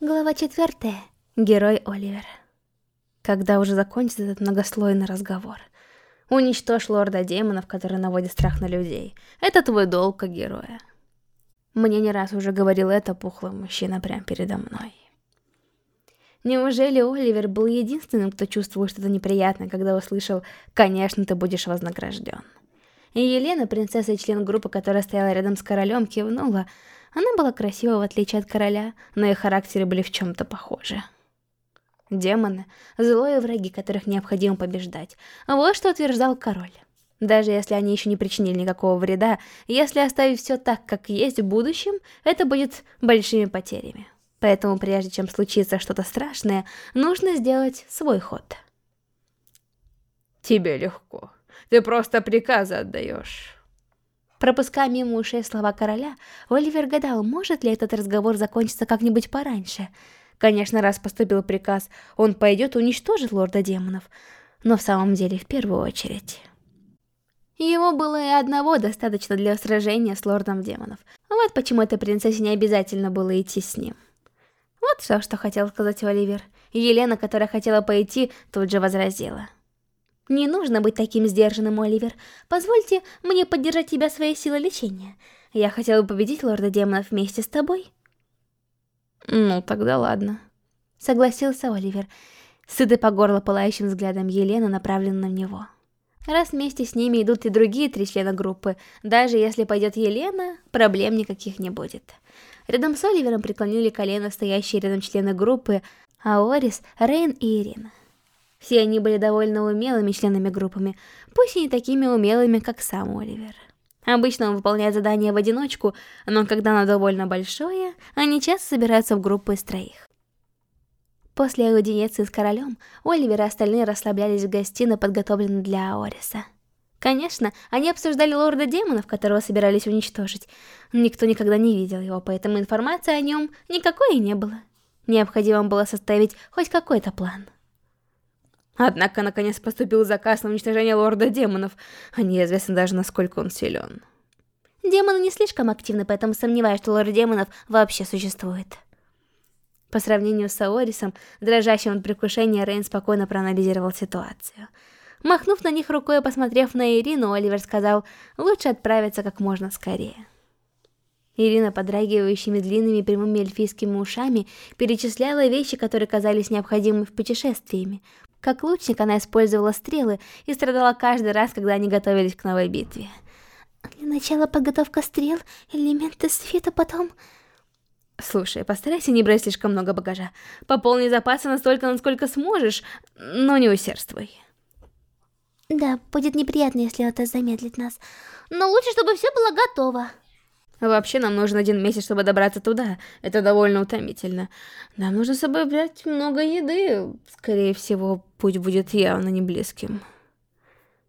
Глава четвертая. Герой Оливер. Когда уже закончится этот многослойный разговор? Уничтожь лорда демонов, который наводит страх на людей. Это твой долг как героя. Мне не раз уже говорил это пухлый мужчина прямо передо мной. Неужели Оливер был единственным, кто чувствовал что-то неприятное, когда услышал «Конечно, ты будешь вознагражден». И Елена, принцесса и член группы, которая стояла рядом с королем, кивнула, она была красива в отличие от короля, но их характеры были в чем-то похожи. Демоны — злые враги, которых необходимо побеждать. Вот что утверждал король. Даже если они еще не причинили никакого вреда, если оставить все так, как есть в будущем, это будет большими потерями. Поэтому прежде чем случится что-то страшное, нужно сделать свой ход. Тебе легко. Ты просто приказы отдаешь. Пропуская мимо ушей слова короля, Оливер гадал, может ли этот разговор закончиться как-нибудь пораньше. Конечно, раз поступил приказ, он пойдет и уничтожит лорда демонов, но в самом деле в первую очередь. Его было и одного достаточно для сражения с лордом демонов. Вот почему этой принцессе не обязательно было идти с ним. Вот все, что хотел сказать Оливер. Елена, которая хотела пойти, тут же возразила. Не нужно быть таким сдержанным, Оливер. Позвольте мне поддержать тебя своей силой лечения. Я хотела бы победить лорда демонов вместе с тобой. Ну, тогда ладно. Согласился Оливер, сытый по горло пылающим взглядом Елены, направленным на него. Раз вместе с ними идут и другие три члена группы, даже если пойдет Елена, проблем никаких не будет. Рядом с Оливером преклонили колено стоящие рядом члены группы Аорис, Рейн и Ирина. Все они были довольно умелыми членами группами, пусть и не такими умелыми, как сам Оливер. Обычно он выполняет задания в одиночку, но когда оно довольно большое, они часто собираются в группу из троих. После аудиенции с королем, Оливер и остальные расслаблялись в гостиной, подготовленной для Аориса. Конечно, они обсуждали лорда демонов, которого собирались уничтожить. Никто никогда не видел его, поэтому информации о нем никакой и не было. Необходимо было составить хоть какой-то план. Однако, наконец, поступил заказ на уничтожение лорда демонов, а неизвестно даже, насколько он силен. Демоны не слишком активны, поэтому сомневаюсь, что лорд демонов вообще существует. По сравнению с Аорисом, дрожащим от предвкушения, Рейн спокойно проанализировал ситуацию. Махнув на них рукой и посмотрев на Ирину, Оливер сказал, лучше отправиться как можно скорее. Ирина, подрагивающими длинными прямыми эльфийскими ушами, перечисляла вещи, которые казались необходимыми в путешествиями, как лучник она использовала стрелы и страдала каждый раз, когда они готовились к новой битве. Для начала подготовка стрел, элементы света, потом... Слушай, постарайся не брать слишком много багажа. Пополни запасы настолько, насколько сможешь, но не усердствуй. Да, будет неприятно, если это замедлит нас. Но лучше, чтобы все было готово. Вообще, нам нужен один месяц, чтобы добраться туда. Это довольно утомительно. Нам нужно с собой взять много еды. Скорее всего, путь будет явно не близким.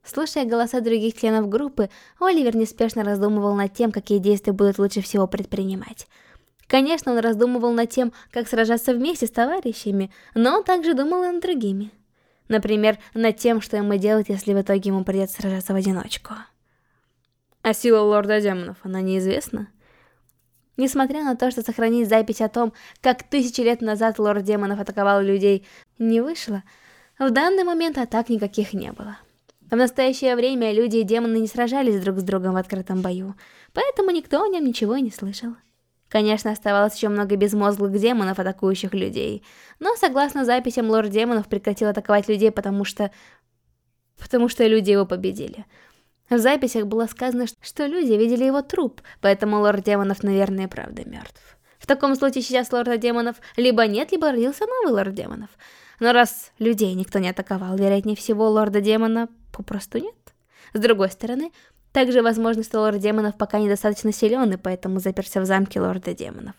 Слушая голоса других членов группы, Оливер неспешно раздумывал над тем, какие действия будут лучше всего предпринимать. Конечно, он раздумывал над тем, как сражаться вместе с товарищами, но он также думал и над другими. Например, над тем, что ему делать, если в итоге ему придется сражаться в одиночку. А сила лорда демонов, она неизвестна? Несмотря на то, что сохранить запись о том, как тысячи лет назад лорд демонов атаковал людей, не вышло, в данный момент атак никаких не было. В настоящее время люди и демоны не сражались друг с другом в открытом бою, поэтому никто о нем ничего и не слышал. Конечно, оставалось еще много безмозглых демонов, атакующих людей, но согласно записям, лорд демонов прекратил атаковать людей, потому что... потому что люди его победили. В записях было сказано, что люди видели его труп, поэтому лорд демонов, наверное, правда мертв. В таком случае сейчас лорда демонов либо нет, либо родился новый лорд демонов. Но раз людей никто не атаковал, вероятнее всего, лорда демона попросту нет. С другой стороны, также возможно, что лорд демонов пока недостаточно силен, и поэтому заперся в замке лорда демонов.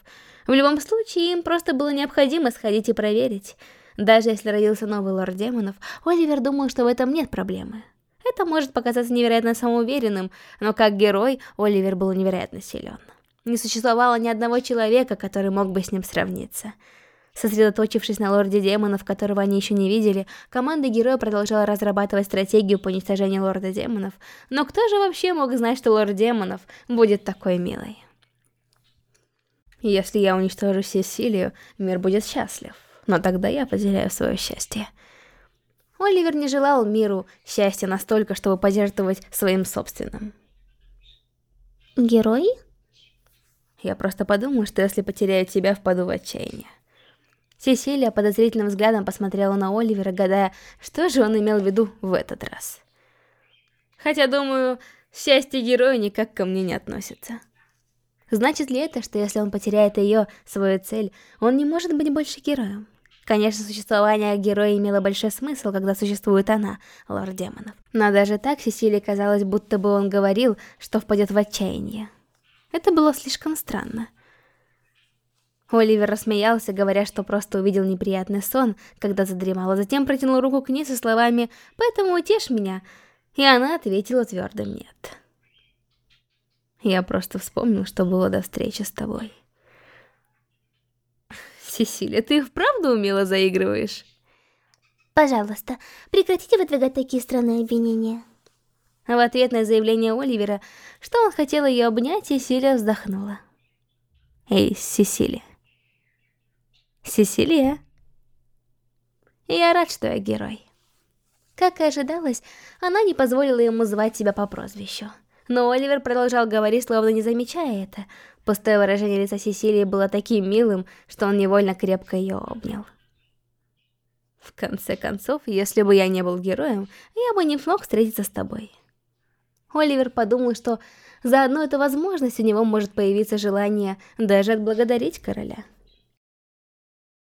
В любом случае, им просто было необходимо сходить и проверить. Даже если родился новый лорд демонов, Оливер думал, что в этом нет проблемы. Это может показаться невероятно самоуверенным, но как герой Оливер был невероятно силен. Не существовало ни одного человека, который мог бы с ним сравниться. Сосредоточившись на лорде демонов, которого они еще не видели, команда героя продолжала разрабатывать стратегию по уничтожению лорда демонов. Но кто же вообще мог знать, что лорд демонов будет такой милой? Если я уничтожу Сесилию, мир будет счастлив. Но тогда я потеряю свое счастье. Оливер не желал миру счастья настолько, чтобы пожертвовать своим собственным. Герой? Я просто подумал, что если потеряю тебя, впаду в отчаяние. Сесилия подозрительным взглядом посмотрела на Оливера, гадая, что же он имел в виду в этот раз. Хотя, думаю, счастье героя никак ко мне не относится. Значит ли это, что если он потеряет ее, свою цель, он не может быть больше героем? Конечно, существование героя имело большой смысл, когда существует она, лорд демонов. Но даже так Сесилии казалось, будто бы он говорил, что впадет в отчаяние. Это было слишком странно. Оливер рассмеялся, говоря, что просто увидел неприятный сон, когда задремал, а затем протянул руку к ней со словами «Поэтому утешь меня», и она ответила твердым «нет». Я просто вспомнил, что было до встречи с тобой. Сесилия, ты вправду умело заигрываешь? Пожалуйста, прекратите выдвигать такие странные обвинения. В ответ на заявление Оливера, что он хотел ее обнять, Сесилия вздохнула. Эй, Сесилия. Сесилия. Я рад, что я герой. Как и ожидалось, она не позволила ему звать себя по прозвищу. Но Оливер продолжал говорить, словно не замечая это. Пустое выражение лица Сесилии было таким милым, что он невольно крепко ее обнял. В конце концов, если бы я не был героем, я бы не смог встретиться с тобой. Оливер подумал, что за одну эту возможность у него может появиться желание даже отблагодарить короля.